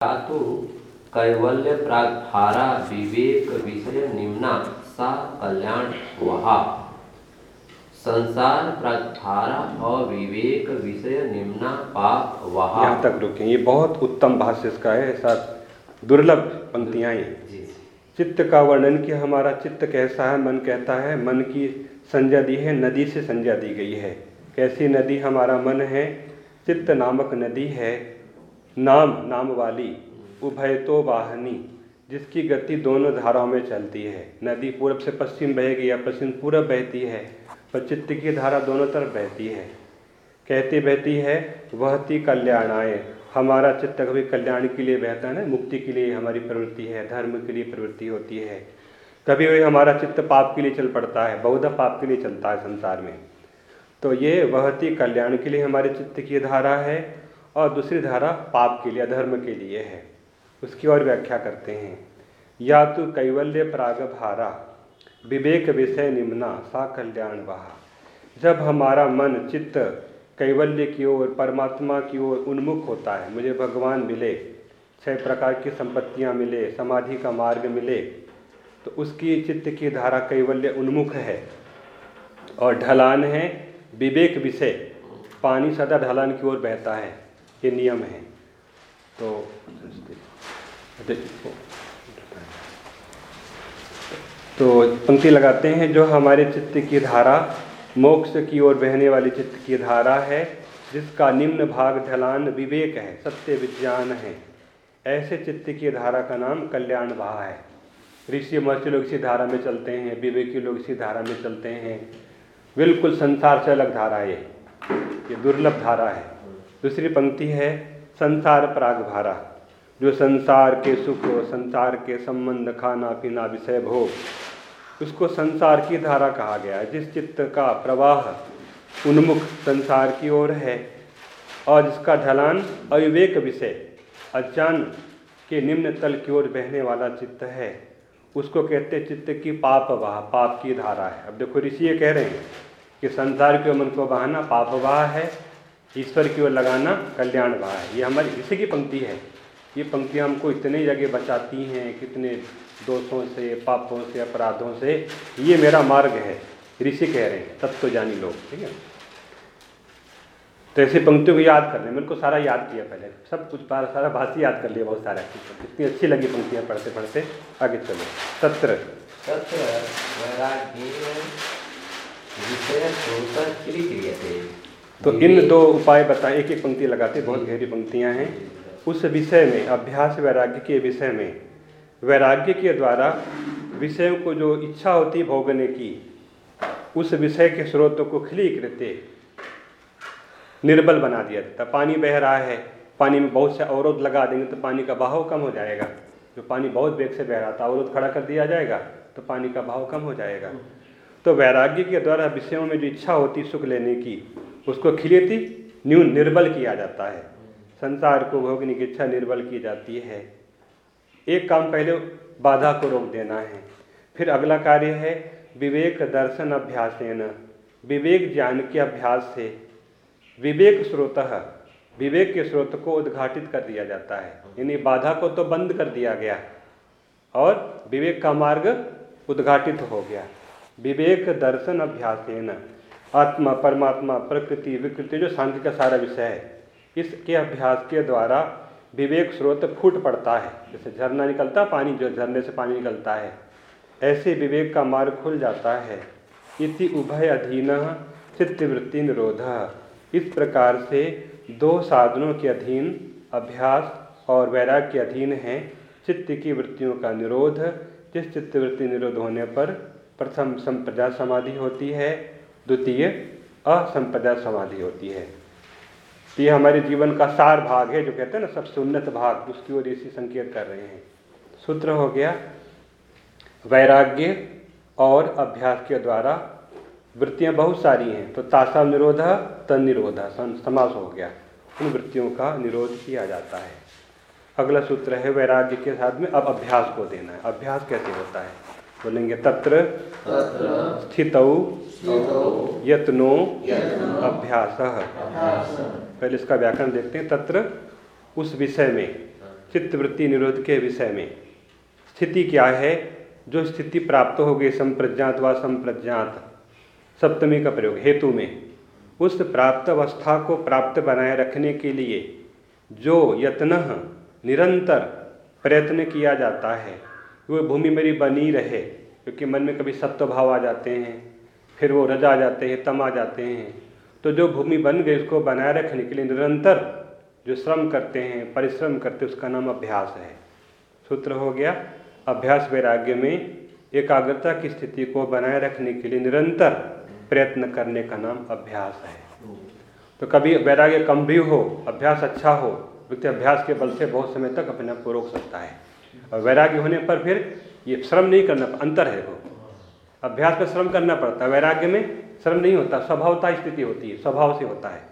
तो कैवल्य प्रागभारा विवेक विषय निम्ना सा कल्याण वहा संसार प्रागभारा और विवेक विषय निम्ना पाप वहा यहाँ तक रुके। ये बहुत उत्तम भाष्य इसका है ऐसा दुर्लभ पंक्तियाँ हैं। जी। चित्त का वर्णन कि हमारा चित्त कैसा है मन कहता है मन की संज्ञा दी है नदी से संज्ञा दी गई है। कैसी नदी हमारा मन है? चित्त नामक नदी है। नाम नाम वाली उभय तो वाहनी, जिसकी गति दोनों धाराओं में चलती है। नदी पूरब से पश्चिम बहेगी या पश्चिम पूरब बहती है, पर चित्त की धारा दोनों तरफ़ बहती है। कहती बहती है, वह वहती कल्याणाय। हमारा चित्त कभी कल्याण के लिए बहता है ना, मुक्ति के लिए हमारी प्रवृत्ति है, धर्म के लिए प्रवृत्ति होती है। कभी कभी हमारा चित्त पाप के लिए चल पड़ता है बहुधा पाप के लिए चलता है संसार में। तो ये वहती कल्याण के लिए हमारे चित्त की धारा है और दूसरी धारा पाप के लिए, अधर्म के लिए है। उसकी और व्याख्या करते हैं। या तो कैवल्य प्राग भारा विवेक विषय निम्ना, सा कल्याण वहा जब हमारा मन, चित्त कैवल्य की ओर, परमात्मा की ओर उन्मुख होता है, मुझे भगवान मिले, छह प्रकार की संपत्तियाँ मिले, समाधि का मार्ग मिले तो उसकी चित्त की धारा कैवल्य उन्मुख है। और ढलान है, विवेक विषय, पानी सदा ढलान की ओर बहता है। ये नियम है। तो तो पंक्ति लगाते हैं, जो हमारे चित्त की धारा, मोक्ष की ओर बहने वाली चित्त की धारा है, जिसका निम्न भाग ढलान विवेक है, सत्य विज्ञान है। ऐसे चित्त की धारा का नाम कल्याण भाव है। ऋषि महर्षि लोग इसी धारा में चलते हैं, विवेकी लोग इसी धारा में चलते हैं। बिल्कुल संसार से अलग धारा है। ये दुर्लभ धारा है। दूसरी पंक्ति है संसार प्राग भारा जो संसार के सुख संसार के संबंध खाना पीना विषय भोग उसको संसार की धारा कहा गया है। जिस चित्त का प्रवाह उन्मुख संसार की ओर है और जिसका ढलान अविवेक विषय, अज्ञान के निम्न तल की ओर बहने वाला चित्त है, उसको कहते चित्त की पाप वाह, पाप की धारा है। अब देखो, ऋषि ये कह रहे हैं कि संसार के मन को बहाना पाप वाह है ईश्वर की ओर लगाना कल्याण वाह है। ये हमारी, इसी की पंक्ति है। ये पंक्तियाँ हमको इतने जगह बचाती हैं, कितने दोषों से, पापों से, अपराधों से। ये मेरा मार्ग है। ऋषि कह रहे हैं तब तो जानी लोग, ठीक है? तो ऐसी पंक्तियों को याद कर लें मैंने को सारा याद किया पहले। सब कुछ बार सारा भाषी याद कर लिया, बहुत सारा इतनी अच्छी लगी पंक्तियाँ पढ़ते पढ़ते। आगे चलो। तत्र तत्र तो इन दो उपाय बताए। एक एक पंक्ति लगाते बहुत गहरी पंक्तियाँ हैं। उस विषय में अभ्यास वैराग्य के विषय में वैराग्य के द्वारा विषयों को जो इच्छा होती भोगने की उस विषय के स्रोतों को खिली करते निर्बल बना दिया जाता पानी बह रहा है पानी में बहुत से अवरोध लगा देंगे तो पानी का बहाव कम हो जाएगा। जो पानी बहुत वेग से बह रहा था अवरोध खड़ा कर दिया जाएगा तो पानी का बहाव कम हो जाएगा। तो वैराग्य के द्वारा विषयों में जो इच्छा होती सुख लेने की उसको खिलेती, न्यून निर्बल किया जाता है। संसार को भोगने की इच्छा निर्बल की जाती है। एक काम पहले बाधा को रोक देना है। फिर अगला कार्य है विवेक दर्शन अभ्यास विवेक ज्ञान के अभ्यास से विवेक स्रोत, विवेक के स्रोत को उद्घाटित कर दिया जाता है। यानी बाधा को तो बंद कर दिया गया और विवेक का मार्ग उद्घाटित हो गया। विवेक दर्शन अभ्यास आत्मा, परमात्मा, प्रकृति, विकृति, जो शांति का सारा विषय है, इसके अभ्यास के द्वारा विवेक स्रोत फूट पड़ता है। जैसे झरना निकलता, पानी जो झरने से पानी निकलता है, ऐसे विवेक का मार्ग खुल जाता है। इति उभय अधीन चित्तवृत्ति निरोध। इस प्रकार से दो साधनों के अधीन अभ्यास और वैराग के अधीन है चित्त की वृत्तियों का निरोध। जिस चित्तवृत्ति निरोध होने पर प्रथम संप्रदा समाधि होती है द्वितीय असंपदा समाधि होती है। तो ये हमारे जीवन का सार भाग है जो कहते हैं ना सबसे उन्नत भाग उसकी ओर इसी संकेत कर रहे हैं। सूत्र हो गया वैराग्य और अभ्यास के द्वारा वृत्तियाँ बहुत सारी हैं। तो तासा निरोध तन निरोध समास हो गया। उन वृत्तियों का निरोध किया जाता है। अगला सूत्र है वैराग्य के साथ में अब अभ्यास को देना है। अभ्यास कैसे होता है? बोलेंगे तत्र स्थित यत्नो अभ्यास। पहले इसका व्याकरण देखते हैं तत्र उस विषय में चित्तवृत्ति निरोध के विषय में स्थिति क्या है जो स्थिति प्राप्त हो गई संप्रज्ञात व संप्रज्ञात सप्तमी का प्रयोग हेतु में उस प्राप्त अवस्था को प्राप्त बनाए रखने के लिए जो यत्न निरंतर प्रयत्न किया जाता है वो भूमि मेरी बनी रहे क्योंकि मन में कभी सत्व भाव आ जाते हैं। फिर वो रजा जाते हैं, तम आ जाते हैं। तो जो भूमि बन गई, उसको बनाए रखने के लिए निरंतर जो श्रम करते हैं, परिश्रम करते उसका नाम अभ्यास है। सूत्र हो गया, अभ्यास वैराग्य में एकाग्रता की स्थिति को बनाए रखने के लिए निरंतर प्रयत्न करने का नाम अभ्यास है। तो कभी वैराग्य कम भी हो, अभ्यास अच्छा हो, व्यक्ति अभ्यास के बल से बहुत समय तक अपने आप को रोक सकता है। और वैराग्य होने पर फिर ये श्रम नहीं करना, अंतर है वो। अभ्यास में श्रम करना पड़ता है। वैराग्य में श्रम नहीं होता, स्वभावता स्थिति होती है, स्वभाव से होता है।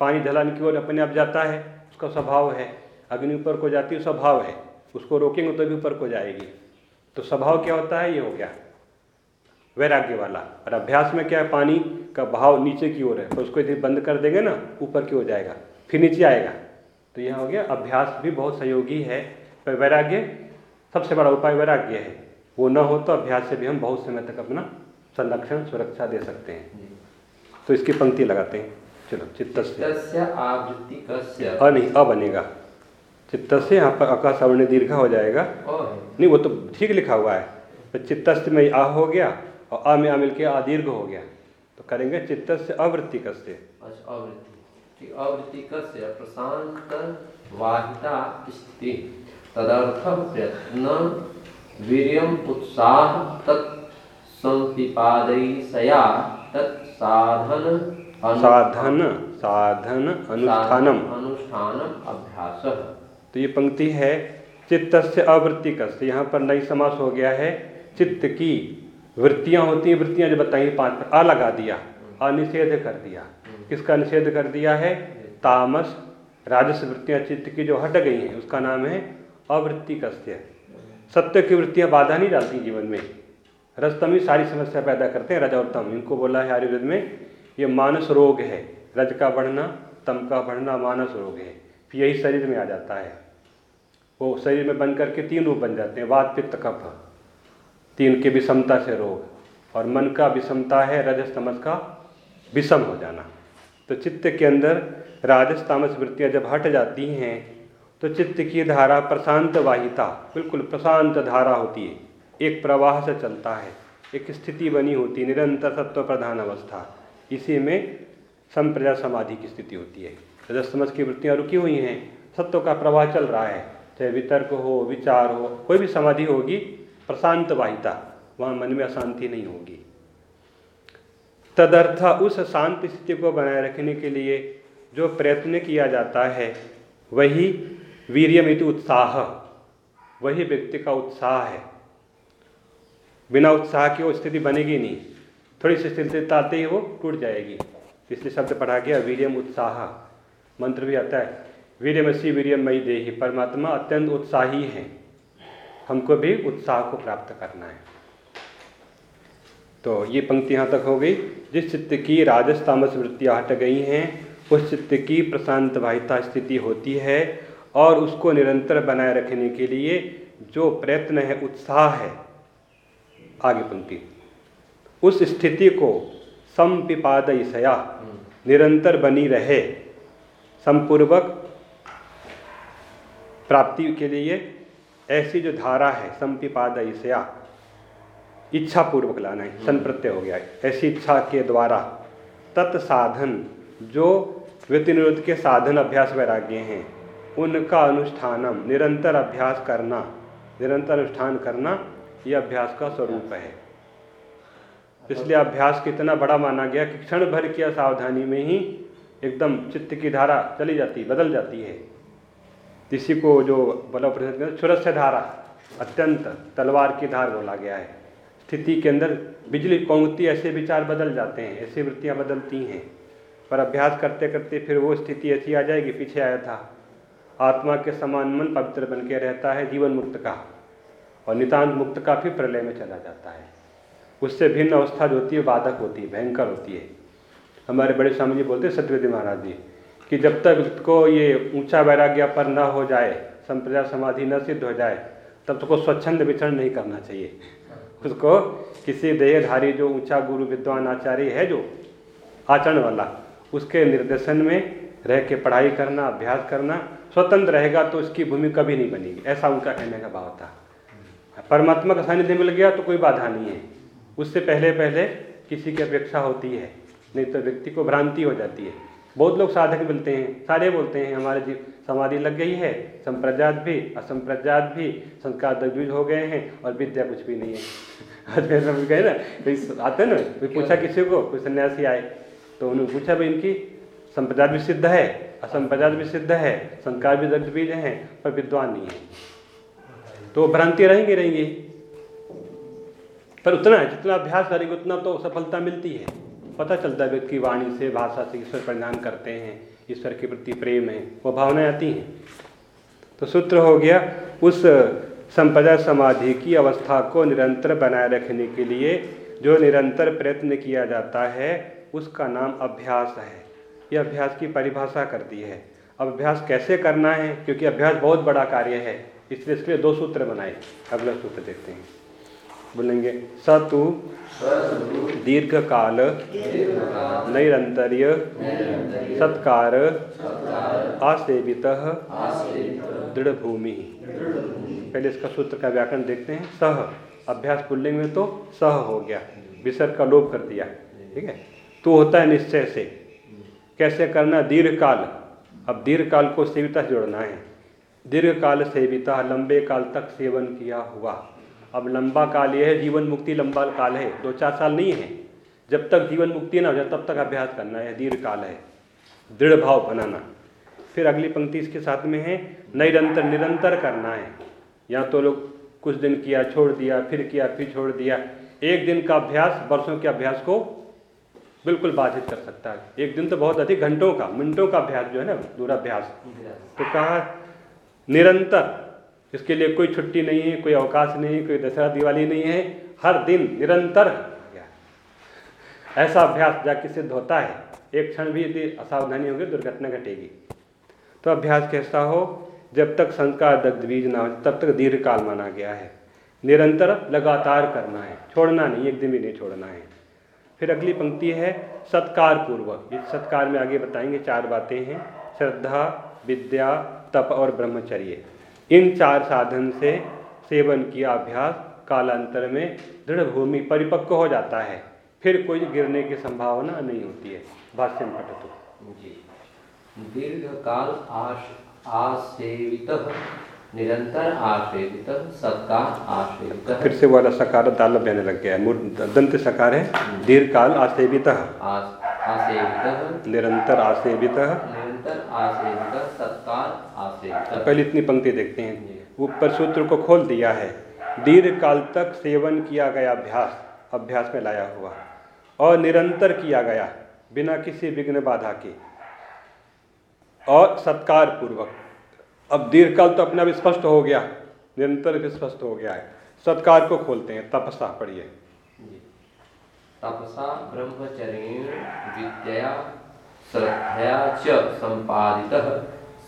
पानी ढलान की ओर अपने आप जाता है, उसका स्वभाव है। अग्नि ऊपर को जाती है, स्वभाव है। उसको रोकेंगे तो भी ऊपर को जाएगी। तो स्वभाव क्या होता है? ये हो गया वैराग्य वाला। और अभ्यास में क्या है? पानी का भाव नीचे की ओर है। तो उसको यदि बंद कर देंगे ना, ऊपर की ओर जाएगा, फिर नीचे आएगा। तो यह हो गया। अभ्यास भी बहुत सहयोगी है। पर वैराग्य, सबसे बड़ा उपाय वैराग्य है। वो न हो तो अभ्यास से भी हम बहुत समय तक अपना संरक्षण सुरक्षा दे सकते हैं। तो इसकी पंक्ति लगाते हैं। चलो चित्त अ नहीं अ बनेगा। चित्त से यहाँ पर अका सवर्ण दीर्घ हो जाएगा। नहीं वो तो ठीक लिखा हुआ है। तो चित्त में आ हो गया और अ में आ मिल के अदीर्घ हो गया। तो करेंगे चित्त से अवृत्ति कस्य अवृत्ति कस्य प्रशांत वाहिता स्थिति। तदर्थ प्रयत्न वीर्यम उत्साह तत् संपिपादयसया तत् साधन साधन साधन अनुष्ठानम। अनुष्ठानम अभ्यास। तो ये पंक्ति है चित्त से अवृत्ति कस्य यहाँ पर नई समास हो गया है चित्त की वृत्तियाँ होती हैं वृत्तियाँ जो बताई पाँच पर आ लगा दिया अनिषेध कर दिया। किसका निषेध कर दिया है? तामस राजस वृत्तियाँ चित्त की जो हट गई हैं उसका नाम है अवृत्ति कस्य सत्य की वृत्तियाँ बाधा नहीं डालती जीवन में। रजतम ही सारी समस्या पैदा करते हैं, रज और तम इनको बोला है आयुर्वेद में, ये मानस रोग है। रज का बढ़ना, तम का बढ़ना मानस रोग है। फिर यही शरीर में आ जाता है। वो शरीर में बन करके तीन रूप बन जाते हैं, वात, पित्त, कफ। तीन के विषमता से रोग। और मन का विषमता है, रजस, तमस का विषम हो जाना। तो चित्त के अंदर राजस, तामस वृत्तियाँ जब हट जाती हैं तो चित्त की धारा प्रशांत वाहिता, बिल्कुल प्रशांत धारा होती है। एक प्रवाह से चलता है, एक स्थिति बनी होती है निरंतर सत्व प्रधान अवस्था। इसी में संप्रजा समाधि की स्थिति होती है। रजस तमस की वृत्तियाँ रुकी हुई हैं, सत्व का प्रवाह चल रहा है। चाहे वितर्क हो, विचार हो, कोई भी समाधि होगी, प्रशांत वाहिता, वहाँ मन में अशांति नहीं होगी। तदर्थ उस शांत स्थिति को बनाए रखने के लिए जो प्रयत्न किया जाता है, वही वीरियमित उत्साह। वही व्यक्ति का उत्साह है। बिना उत्साह की वो स्थिति बनेगी नहीं। थोड़ी सी स्थिरता आते ही वो टूट जाएगी। इसलिए शब्द पढ़ा गया, वीरियम उत्साह। मंत्र भी आता है वीरमसी वीरियम मई देही। परमात्मा अत्यंत उत्साही है। हमको भी उत्साह को प्राप्त करना है। तो ये पंक्ति यहाँ तक हो गई। जिस चित्त की राजस वृत्तियाँ हट गई हैं, उस चित्त की प्रशांत वाहिता स्थिति होती है। और उसको निरंतर बनाए रखने के लिए जो प्रयत्न है उत्साह है आगे पंक्ति। उस स्थिति को संपिपादयसया निरंतर बनी रहे संपूर्वक प्राप्ति के लिए ऐसी जो धारा है संपिपादयसया इच्छा पूर्वक लाना है संप्रत्यय हो गया है। ऐसी इच्छा के द्वारा तत्साधन जो व्यतिनिरोध के साधन अभ्यास वैराग्य हैं उनका अनुष्ठानम, निरंतर अभ्यास करना, निरंतर अनुष्ठान करना यह अभ्यास का स्वरूप है। इसलिए अभ्यास कितना बड़ा माना गया, कि क्षण भर की असावधानी में ही एकदम चित्त की धारा चली जाती, बदल जाती है। इसी को जो बल सुरस्य धारा, अत्यंत तलवार की धार बोला गया है। स्थिति के अंदर बिजली कौंगती ऐसे विचार बदल जाते हैं, ऐसी वृत्तियाँ बदलती हैं। पर अभ्यास करते करते फिर वो स्थिति ऐसी आ जाएगी, पीछे आया था। आत्मा के समान मन पवित्र बन के रहता है, जीवन मुक्त का। और नितांत मुक्त का फिर प्रलय में चला जाता है। उससे भिन्न अवस्था जो होती है, बाधक होती है, भयंकर होती है। हमारे बड़े स्वामी जी बोलते सत्यवेदी महाराज जी, कि जब तक को ये ऊँचा वैराग्य पर न हो जाए संप्रदाय समाधि न सिद्ध हो जाए, तब तक तो स्वच्छंद विचरण नहीं करना चाहिए। उसको किसी देहधारी जो ऊँचा गुरु, विद्वान आचार्य है जो, आचरण वाला, उसके निर्देशन में रह के पढ़ाई करना, अभ्यास करना स्वतंत्र रहेगा तो उसकी भूमि कभी नहीं बनेगी। ऐसा उनका कहने का भाव था। परमात्मा का सानिध्य मिल गया तो कोई बाधा नहीं है। उससे पहले पहले किसी की अपेक्षा होती है नहीं तो व्यक्ति को भ्रांति हो जाती है। बहुत लोग साधक मिलते हैं सारे बोलते हैं हमारे जीव समाधि लग गई है संप्रजात भी असंप्रजात भी संस्कार दग्ध हो गए हैं और विद्या कुछ भी नहीं है। आज सब गए ना कोई आते ना कोई पूछा किसी को कोई सन्यासी आए तो उन्होंने पूछा भाई इनकी संप्रजात भी सिद्ध है असंप्रजात भी सिद्ध है संस्कार भी दग्ध बीज हैं, पर विद्वान नहीं है। तो भ्रांति रहेंगी रहेंगी। पर उतना है, जितना अभ्यास करेंगे, उतना तो सफलता मिलती है। पता चलता है व्यक्ति वाणी से, भाषा से, ईश्वर परिधान करते हैं, ईश्वर के प्रति प्रेम है, वो भावनाएँ आती हैं। तो सूत्र हो गया, उस संपदा समाधि की अवस्था को निरंतर बनाए रखने के लिए जो निरंतर प्रयत्न किया जाता है, उसका नाम अभ्यास है। यह अभ्यास की परिभाषा करती है। अब अभ्यास कैसे करना है? क्योंकि अभ्यास बहुत बड़ा कार्य है। इसलिए इसके लिए दो सूत्र बनाए। अगला सूत्र देखते हैं। बोलेंगे, सतु दीर्घ काल नैरंतर्य, सत्कार, आसेवित दृढ़ भूमि पहले इसका सूत्र का व्याकरण देखते हैं। सह। अभ्यास पुल्लिंग में तो सह हो गया। विसर्ग का लोप कर दिया। ठीक है? तो होता है निश्चय से। कैसे करना दीर्घ काल अब दीर्घ काल को सेविता से जोड़ना है। दीर्घ काल सेविता लंबे काल तक सेवन किया हुआ। अब लंबा काल यह है, जीवन मुक्ति लंबा काल है। दो चार साल नहीं है। जब तक जीवन मुक्ति ना हो जाए, तब तक अभ्यास करना है। दीर्घ काल है। दृढ़ भाव बनाना। फिर अगली पंक्ति इसके साथ में है, निरंतर निरंतर करना है। या तो लोग कुछ दिन किया, छोड़ दिया, फिर किया, फिर छोड़ दिया। एक दिन का अभ्यास, वर्षों के अभ्यास को बिल्कुल बाधित कर सकता है। एक दिन तो बहुत अधिक घंटों का, मिनटों का अभ्यास जो है ना, दूराभ्यास। तो कहा, निरंतर, इसके लिए कोई छुट्टी नहीं है, कोई अवकाश नहीं है, कोई दशहरा, दिवाली नहीं है, हर दिन निरंतर ऐसा अभ्यास जाके सिद्ध होता है। एक क्षण भी यदि असावधानी होगी, दुर्घटना घटेगी। तो अभ्यास कैसा हो? जब तक संस्कार दग्ध, बीज ना हो, तब तक दीर्घ काल माना गया है। निरंतर लगातार करना है। छोड़ना नहीं, एक दिन भी नहीं छोड़ना है। फिर अगली पंक्ति है सत्कार पूर्वक इस सत्कार में आगे बताएँगे चार बातें हैं, श्रद्धा, विद्या, तप और ब्रह्मचर्य। इन चार साधन से सेवन किया अभ्यास, कालांतर में दृढ़ भूमि परिपक्व हो जाता है। फिर कोई गिरने की संभावना नहीं होती है। भाष्य में पठतु। जी। दीर्घ काल आश आसेवित निरंतर आसेवित सत्कार आसेवित फिर से वाला सकार दाल बहने लग गया है। दंत सकार है। दीर्घ काल आसेवित आसेवित निरंतर आसेवित निरंतर आसेवित सत्कार आसेवित पहले इतनी पंक्ति देखते हैं। ऊपर सूत्र को खोल दिया है। दीर्घ काल तक सेवन किया गया अभ्यास अभ्यास में लाया हुआ। और निरंतर किया गया बिना किसी विघ्न बाधा के। और सत्कार पूर्वक अब दीर्घकाल तो अपना भी स्पष्ट हो गया निरंतर भी स्पष्ट हो गया है। सत्कार को खोलते हैं तपसा पढ़िए। तपसा ब्रह्मचर्य विद्या श्रद्धया च संपादित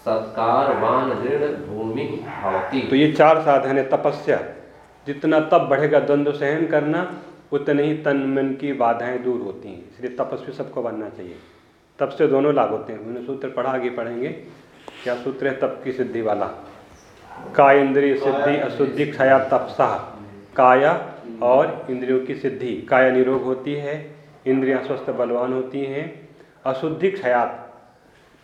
सत्कारवान दृढ़ भूमि भवती। तो ये चार साधन है तपस्या। जितना तप बढ़ेगा द्वंद्व सहन करना उतने ही तन मन की बाधाएँ दूर होती हैं। इसलिए तपस्वी सबको बनना चाहिए। तप से दोनों लाभ होते हैं। उन्हें सूत्र पढ़ा आगे पढ़ेंगे। क्या सूत्र है तप की सिद्धि वाला। का इंद्रिय सिद्धि अशुद्धि क्षया तपसा। काया और इंद्रियों की सिद्धि। काया निरोग होती है इंद्रियाँ स्वस्थ बलवान होती हैं। अशुद्धि क्षयात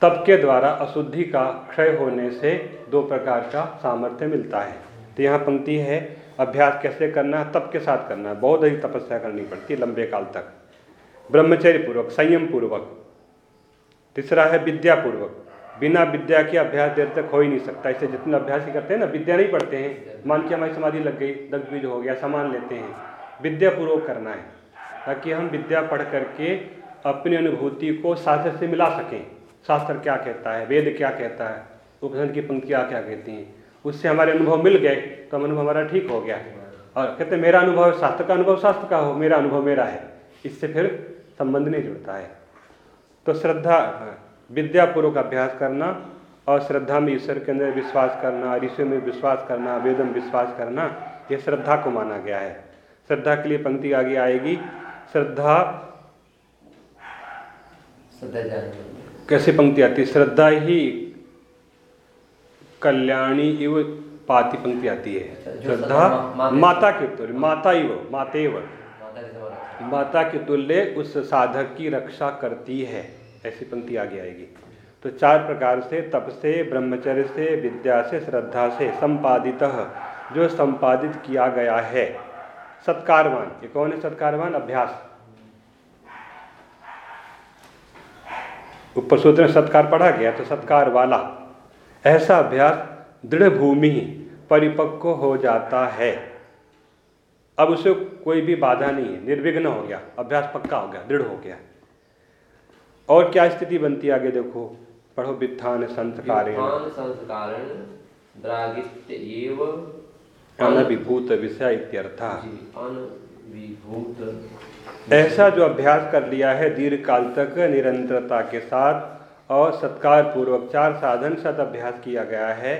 तप के द्वारा अशुद्धि का क्षय होने से दो प्रकार का सामर्थ्य मिलता है। तो यहाँ पंक्ति है अभ्यास कैसे करना है तप के साथ करना है। बहुत अधिक तपस्या करनी पड़ती है लंबे काल तक। ब्रह्मचर्य पूर्वक संयम पूर्वक तीसरा है विद्या पूर्वक बिना विद्या के अभ्यास देर तक हो ही नहीं सकता। इसे जितना अभ्यास ही करते हैं ना, विद्या नहीं पढ़ते हैं। मान के हमारी समाधि लग गई, दग्ध बीज हो गया, सामान लेते हैं। विद्या पूर्वक करना है, ताकि हम विद्या पढ़ करके अपनी अनुभूति को शास्त्र से मिला सकें। शास्त्र क्या कहता है? वेद क्या कहता है? उपनिषद की पंक्तियाँ क्या कहती हैं? उससे हमारे अनुभव मिल गए तो अनुभव हमारा ठीक हो गया। और कहते मेरा अनुभव शास्त्र का अनुभव शास्त्र का हो, मेरा अनुभव मेरा है। इससे फिर संबंध नहीं जुड़ता है। तो श्रद्धा विद्यापूर्वक अभ्यास करना और श्रद्धा में ईश्वर के अंदर विश्वास करना ऋषियों में विश्वास करना वेदम विश्वास करना यह श्रद्धा को माना गया है। श्रद्धा के लिए पंक्ति आगे आएगी। श्रद्धा कैसे पंक्ति आती श्रद्धा ही कल्याणी इव पाती पंक्ति आती है। अच्छा, श्रद्धा माता के तुल्य माता इव मातेव माता के तुल्य उस साधक की रक्षा करती है। ऐसी पंक्ति आगे आएगी। तो चार प्रकार से, तप से, ब्रह्मचर्य से, विद्या से, श्रद्धा से, संपादित, जो संपादित किया गया है। सत्कारवान। ये कौन है सत्कारवान? अभ्यास। ऊपर सूत्र में सत्कार पढ़ा गया तो सत्कार वाला। ऐसा अभ्यास दृढ़ भूमि परिपक्व हो जाता है। अब उसे कोई भी बाधा नहीं है, निर्विघ्न हो गया, अभ्यास पक्का हो गया, दृढ़ हो गया। और क्या स्थिति बनती है आगे देखो? पढ़ो वित्थान संस्कार अनभिभूत विषय इत्यर्थ। ऐसा जो अभ्यास कर लिया है दीर्घ काल तक निरंतरता के साथ और सत्कार पूर्वक चार साधन सत अभ्यास किया गया है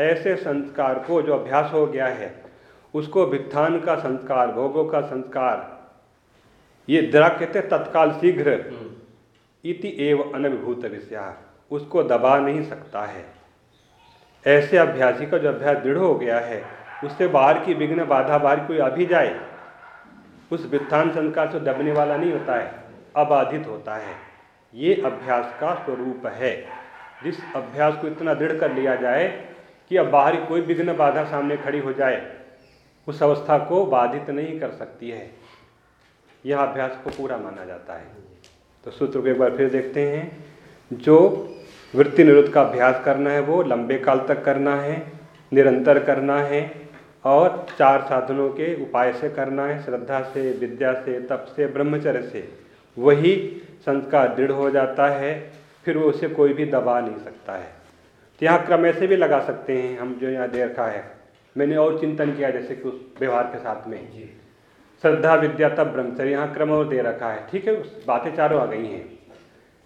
ऐसे संस्कार को जो अभ्यास हो गया है उसको वित्थान का संस्कार भोगों का संस्कार ये द्रा कहते तत्काल शीघ्र हम्म। इति एव अनभिभूत विषया उसको दबा नहीं सकता है। ऐसे अभ्यासी का जो अभ्यास दृढ़ हो गया है, उससे बाहर की विघ्न बाधा बाहर कोई अभी जाए, उस वित्थान संस्कार से दबने वाला नहीं होता है, अबाधित होता है। ये अभ्यास का स्वरूप है। जिस अभ्यास को इतना दृढ़ कर लिया जाए कि अब बाहरी कोई विघ्न बाधा सामने खड़ी हो जाए, उस अवस्था को बाधित नहीं कर सकती है। यह अभ्यास को पूरा माना जाता है। तो सूत्र को एक बार फिर देखते हैं। जो वृत्ति निरुद्ध का अभ्यास करना है, वो लंबे काल तक करना है, निरंतर करना है और चार साधनों के उपाय से करना है, श्रद्धा से, विद्या से, तप से, ब्रह्मचर्य से। वही संस्कार दृढ़ हो जाता है, फिर वो उसे कोई भी दबा नहीं सकता है। तो यहाँ क्रम ऐसे भी लगा सकते हैं, हम जो यहाँ दे रखा है। मैंने और चिंतन किया जैसे कि उस व्यवहार के साथ में। श्रद्धा विद्या तब ब्रह्मचर्य यहाँ क्रम और दे रखा है। ठीक है बातें चारों आ गई हैं।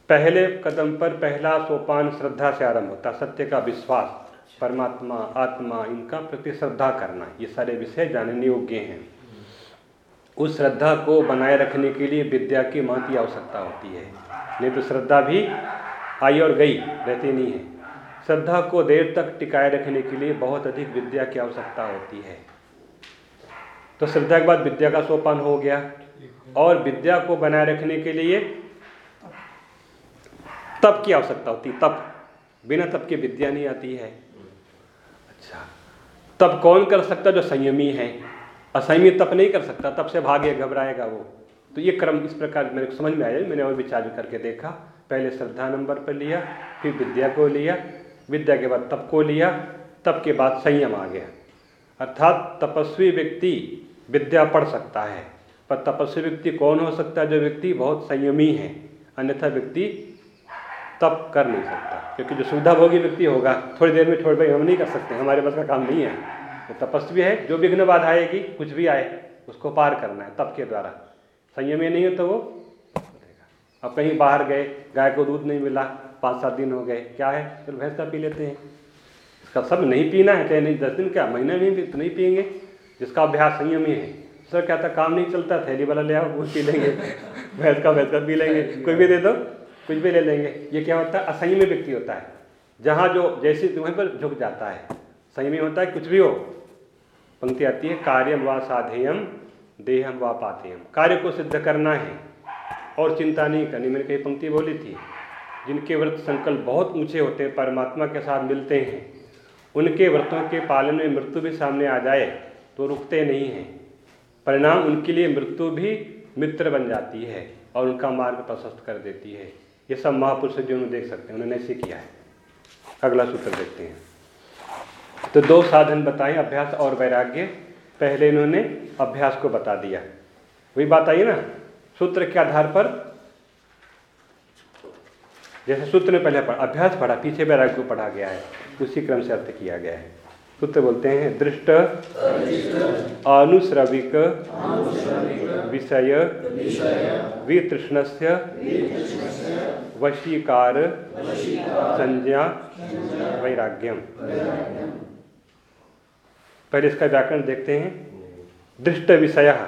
पहले कदम पर पहला सोपान श्रद्धा से आरंभ होता, सत्य का विश्वास, परमात्मा, आत्मा, इनका प्रति श्रद्धा करना, ये सारे विषय जानने योग्य हैं। उस श्रद्धा को बनाए रखने के लिए विद्या की महती आवश्यकता होती है। नहीं तो श्रद्धा भी आई और गई, रहती नहीं है। श्रद्धा को देर तक टिकाए रखने के लिए बहुत अधिक विद्या की आवश्यकता होती है। तो श्रद्धा के बाद विद्या का सोपान हो गया। और विद्या को बनाए रखने के लिए तप की आवश्यकता होती, तप। बिना तप की विद्या नहीं आती है। अच्छा। तब कौन कर सकता जो संयमी है? असंयमी तप नहीं कर सकता तब से भागे घबराएगा वो। तो ये क्रम इस प्रकार मेरे को समझ में आया, मैंने और विचार भी करके देखा। पहले श्रद्धा नंबर पर लिया, फिर विद्या को लिया, विद्या के बाद तप को लिया, तप के बाद संयम आ गया। अर्थात तपस्वी व्यक्ति विद्या पढ़ सकता है। पर तपस्वी व्यक्ति कौन हो सकता है जो व्यक्ति बहुत संयमी है? अन्यथा व्यक्ति तप कर नहीं सकता। क्योंकि जो सुविधा भोगी व्यक्ति होगा, थोड़ी देर में छोड़ भाई, हम नहीं कर सकते, हमारे पास का काम नहीं है। तो तपस्वी है, जो विघ्न बाधा आएगी, कुछ भी आए, उसको पार करना है तप के द्वारा। संयमी नहीं हो तो वो अब कहीं बाहर गए, गाय को दूध नहीं मिला पाँच सात दिन हो गए, क्या है? चलो भैंस का पी लेते हैं। इसका सब नहीं पीना है, चाहे नहीं, दस दिन क्या, महीने में भी तो नहीं पियेंगे। जिसका अभ्यास संयम ही है। सर क्या था काम नहीं चलता? थैली वाला ले आओ वो पी लेंगे। भैंस का भैंस का पी लेंगे। कोई भी दे दो कुछ भी ले लेंगे। ये क्या होता है? असंयमी व्यक्ति होता है। जहाँ जो जैसी वहीं पर झुक जाता है संयमी होता है कुछ भी हो पंक्ति आती है कार्यम व साधेयम देहम व पातेयम कार्य को सिद्ध करना है और चिंता नहीं करनी। मैंने कई पंक्ति बोली थी जिनके व्रत संकल्प बहुत ऊँचे होते हैं परमात्मा के साथ मिलते हैं। उनके व्रतों के पालन में मृत्यु भी सामने आ जाए। तो रुकते नहीं हैं। परिणाम उनके लिए मृत्यु भी मित्र बन जाती है और उनका मार्ग प्रशस्त कर देती है। ये सब महापुरुष जो उन्हें देख सकते हैं, उन्होंने ऐसे किया है। अगला सूत्र देखते हैं। तो दो साधन बताए, अभ्यास और वैराग्य। पहले इन्होंने अभ्यास को बता दिया। वही बात आई ना, सूत्र के आधार पर? जैसे सूत्र ने पहले पढ़ा, अभ्यास पढ़ा, पीछे वैराग्य को पढ़ा गया है, उसी क्रम से अर्थ किया गया है। सूत्र बोलते हैं, दृष्ट अनुश्रविक विषय, वितृष्णस्य, वशीकार, संज्ञा, वैराग्यम। पहले इसका व्याकरण देखते हैं। दृष्ट विषय,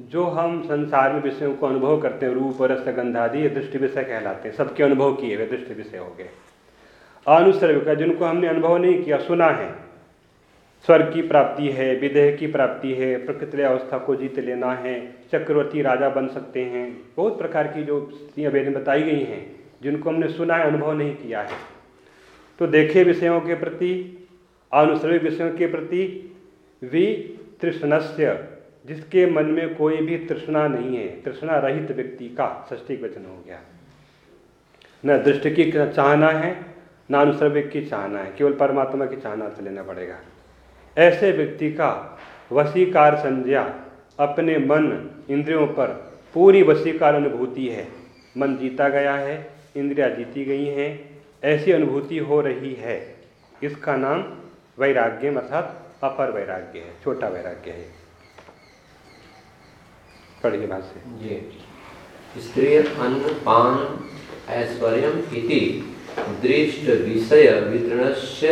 जो हम संसार में विषयों को अनुभव करते हैं, रूप, रस, गंध आदि, ये दृष्टि विषय कहलाते हैं। सबके अनुभव किए हुए दृष्टि विषय हो गए। अनुसर्ग जिनको हमने अनुभव नहीं किया, सुना है स्वर्ग की प्राप्ति है, विदेह की प्राप्ति है, प्रकृति अवस्था को जीत लेना है, चक्रवर्ती राजा बन सकते हैं। बहुत प्रकार की जो स्थितियाँ वेद बताई गई हैं, जिनको हमने सुना है, अनुभव नहीं किया है। तो देखे विषयों के प्रति अनुसर्ग विषयों के प्रति वि तृष्णस्य जिसके मन में कोई भी तृष्णा नहीं है, तृष्णा रहित व्यक्ति का षष्टिक वचन हो गया। न दृष्टि की चाहना है, न अनुसर्ग की चाहना है, केवल परमात्मा की चाहना से लेना पड़ेगा। ऐसे व्यक्ति का वसीकार संज्ञा अपने मन इंद्रियों पर पूरी वसीकार अनुभूति है। मन जीता गया है, इंद्रिया जीती गई हैं, ऐसी अनुभूति हो रही है। इसका नाम वैराग्य अर्थात अपर वैराग्य है, छोटा वैराग्य है। पढ़िए जी। स्त्री अन्न, पान ऐश्वर्य दृष्ट विषय वितृणस्य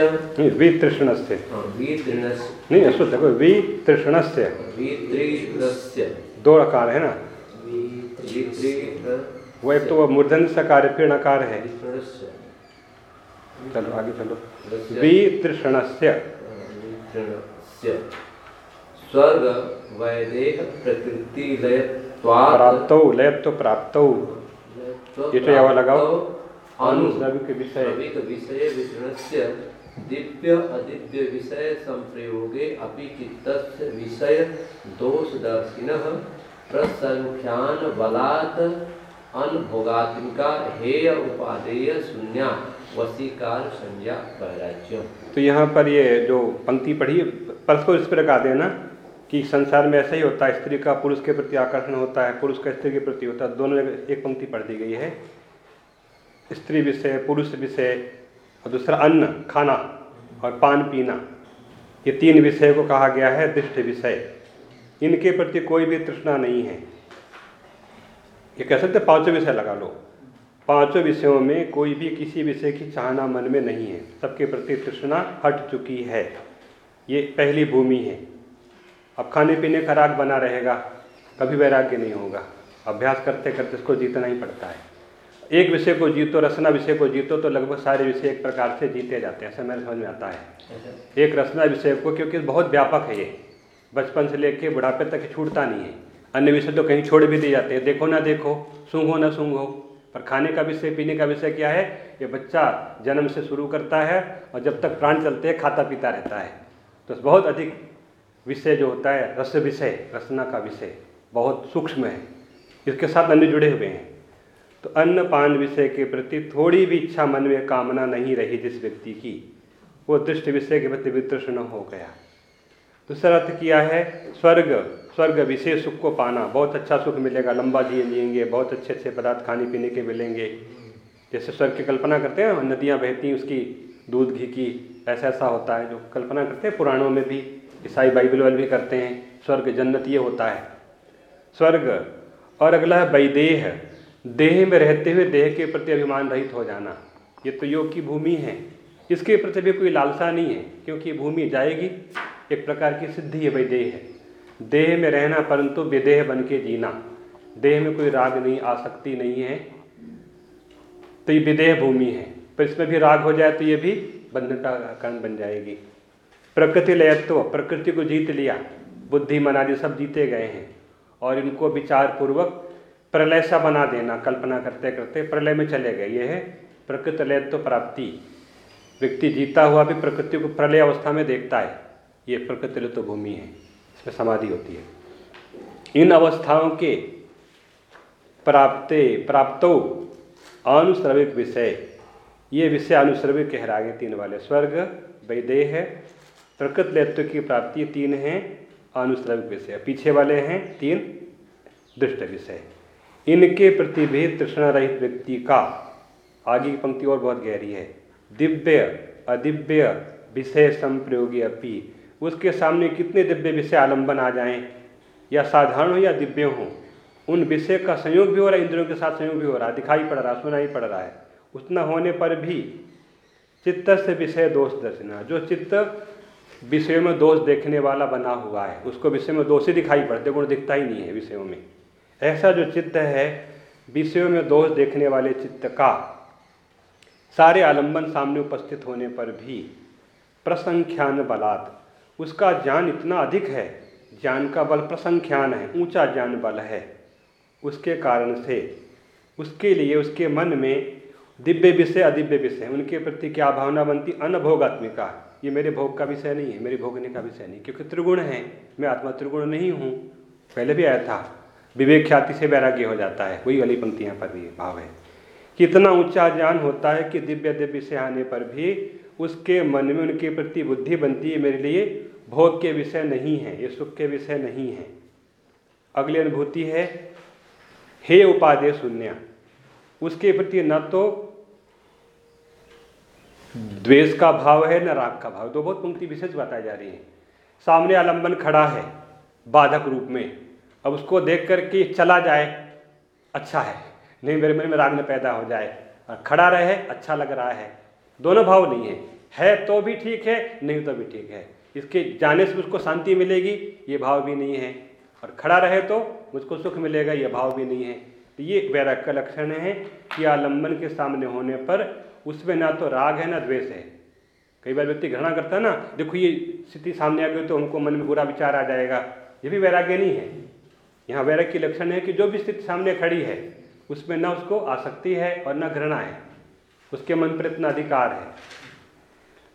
वितृष्णस्य। हाँ, वितृणस्य। नहीं अश्वत देखो वितृष्णस्य। वितृष्णस्य। दो अकार है ना? वो एक तो वो मूर्धन सा कार्य फिर नकार है। चलो आगे चलो। वितृष्णस्य। स्वर्ग वैदेह प्रकृति लय प्राप्त लयत तो प्राप्त ये तो यहाँ लगाओ। विषय विषय दिव्य अदिव्य विषय संप्रयोगे अपि चित्तस्य विषय दोषदर्शिनः प्रसंख्यान बलात् अनभोगात्मिका हेय उपादेय शून्या वसीकार संज्ञा वैराज्य। तो यहाँ पर ये जो पंक्ति पढ़ी परस्पर इस पर लगा देना कि संसार में ऐसा ही होता है स्त्री का पुरुष के प्रति आकर्षण होता है पुरुष का स्त्री के प्रति होता है दोनों एक पंक्ति पढ़ दी गई है। स्त्री विषय पुरुष विषय और दूसरा अन्न, खाना और पान, पीना। ये तीन विषय को कहा गया है, दृष्ट विषय। इनके प्रति कोई भी तृष्णा नहीं है। ये कह सकते पाँचों विषय लगा लो। पाँचों विषयों में कोई भी किसी विषय की चाहना मन में नहीं है। सबके प्रति तृष्णा हट चुकी है। ये पहली भूमि है। अब खाने पीने का राग बना रहेगा, कभी वैराग्य नहीं होगा। अभ्यास करते करते इसको जीतना ही पड़ता है। एक विषय को जीतो रसना विषय को जीतो तो लगभग सारे विषय एक प्रकार से जीते जाते हैं ऐसा मेरे समझ में आता है। एक रसना विषय को क्योंकि बहुत व्यापक है ये बचपन से लेके बुढ़ापे तक छूटता नहीं है। अन्य विषय तो कहीं छोड़ भी दिए जाते हैं देखो ना देखो सूंघो ना सूंघो। पर खाने का विषय पीने का विषय क्या है? ये बच्चा जन्म से शुरू करता है और जब तक प्राण चलते हैं खाता पीता रहता है। तो बहुत अधिक विषय जो होता है रस विषय रसना का विषय बहुत सूक्ष्म है। इसके साथ अन्य जुड़े हुए हैं। तो अन्न पान विषय के प्रति थोड़ी भी इच्छा मन में कामना नहीं रही जिस व्यक्ति की, वो दृष्ट विषय के प्रति वितृष्ण हो गया। दूसरा अर्थ किया है, स्वर्ग स्वर्ग विशेष सुख को पाना। बहुत अच्छा सुख मिलेगा, लंबा जीवन जिएँगे, बहुत अच्छे अच्छे पदार्थ खाने पीने के मिलेंगे। जैसे स्वर्ग की कल्पना करते हैं, नदियाँ बहती हैं, उसकी दूध, घी की, ऐसा ऐसा होता है जो कल्पना करते हैं, पुराणों में भी, ईसाई बाइबल वाले भी करते हैं, स्वर्ग जन्नत ये होता है। स्वर्ग, और अगला है वैदेह। देह में रहते हुए देह के प्रति अभिमान रहित हो जाना। ये तो योग की भूमि है। इसके प्रति भी कोई लालसा नहीं है, क्योंकि ये भूमि जाएगी। एक प्रकार की सिद्धि है भाई देह। है देह में रहना परंतु विदेह बन के जीना। देह में कोई राग नहीं, आसक्ति नहीं है। तो ये विदेह भूमि है। पर इसमें भी राग हो जाए तो ये भी बंधन का कारण बन जाएगी। प्रकृति लयत्व, प्रकृति को जीत लिया। बुद्धि मनादि सब जीते गए हैं। और इनको विचार पूर्वक प्रलय सा बना देना, कल्पना करते करते प्रलय में चले गए। ये है प्रकृति लय तो प्राप्ति। व्यक्ति जीता हुआ भी प्रकृति को प्रलय अवस्था में देखता है। ये प्रकृति तो भूमि है। इसमें समाधि होती है। इन अवस्थाओं के प्राप्ते, प्राप्तो अनुश्रविक विषय। ये विषय अनुश्रविक है तीन वाले। स्वर्ग, वैदेह, प्रकृत लयत्व की प्राप्ति तीन हैं अनुश्रविक विषय। पीछे वाले हैं तीन, दृष्ट विषय। इनके प्रति भी तृष्णा रहित व्यक्ति का आगे की पंक्ति और बहुत गहरी है। दिव्य, अदिव्य विषय संप्रयोगी अपी। उसके सामने कितने दिव्य विषय आलंबन आ जाएँ, या साधारण हो या दिव्य हो, उन विषय का संयोग भी हो रहा है इंद्रियों के साथ संयोग भी हो रहा है। दिखाई पड़ रहा है, सुनाई पड़ रहा है। उतना होने पर भी चित्त से विषय दोष दर्शना। जो चित्त विषयों में दोष देखने वाला बना हुआ है, उसको विषय में दोष ही दिखाई पड़ते, गुण दिखता ही नहीं है विषयों में। ऐसा जो चित्त है, विषयों में दोष देखने वाले चित्त का, सारे आलंबन सामने उपस्थित होने पर भी प्रसंख्यान बलात्। उसका ज्ञान इतना अधिक है, ज्ञान का बल प्रसंख्यान है, ऊँचा ज्ञान बल है। उसके कारण से, उसके लिए, उसके मन में दिव्य विषय, अदिव्य विषय, उनके प्रति क्या भावना बनती? अनभोगात्मिका। ये मेरे भोग का विषय नहीं है, मेरे भोगने का विषय नहीं, क्योंकि त्रिगुण है। मैं आत्मा त्रिगुण नहीं हूँ, पहले भी आया था। विवेक ख्याति से वैराग्य हो जाता है। वही वाली पंक्तियाँ पर भी भाव है। कितना ऊँचा ज्ञान होता है कि दिव्य दिव्य से आने पर भी उसके मन में उनके प्रति बुद्धि बनती है, मेरे लिए भोग के विषय नहीं है, ये सुख के विषय नहीं है। अगली अनुभूति है, हे उपादेय शून्य। उसके प्रति न तो द्वेष का भाव है, न राग का भाव। दो बहुत पंक्ति विशेष बताई जा रही है। सामने आलंबन खड़ा है, बाधक रूप में। अब उसको देख करके चला जाए अच्छा है। नहीं, मेरे मन में राग न पैदा हो जाए। और खड़ा रहे अच्छा लग रहा है। दोनों भाव नहीं है। है तो भी ठीक है, नहीं तो भी ठीक है। इसके जाने से मुझको शांति मिलेगी, ये भाव भी नहीं है। और खड़ा रहे तो मुझको सुख मिलेगा, ये भाव भी नहीं है। तो ये वैराग का लक्षण है कि आलंबन के सामने होने पर उसमें ना तो राग है, ना द्वेष है। कई बार व्यक्ति घृणा करता है ना, देखो, ये स्थिति सामने आ गई तो हमको मन में बुरा विचार आ जाएगा। ये भी वैराग्य नहीं है। यहाँ वैराग की लक्षण है कि जो भी स्थिति सामने खड़ी है, उसमें न उसको आसक्ति है और न घृणा है। उसके मन पर इतना अधिकार है।